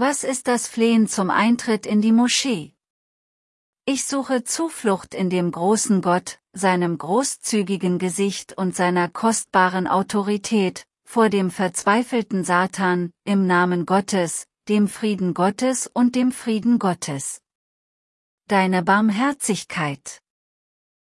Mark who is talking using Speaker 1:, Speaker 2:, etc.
Speaker 1: Was ist das Flehen zum Eintritt in die Moschee? Ich suche Zuflucht in dem großen Gott, seinem großzügigen Gesicht und seiner kostbaren Autorität, vor dem verzweifelten Satan, im Namen Gottes, dem Frieden Gottes und dem Frieden Gottes. Deine Barmherzigkeit.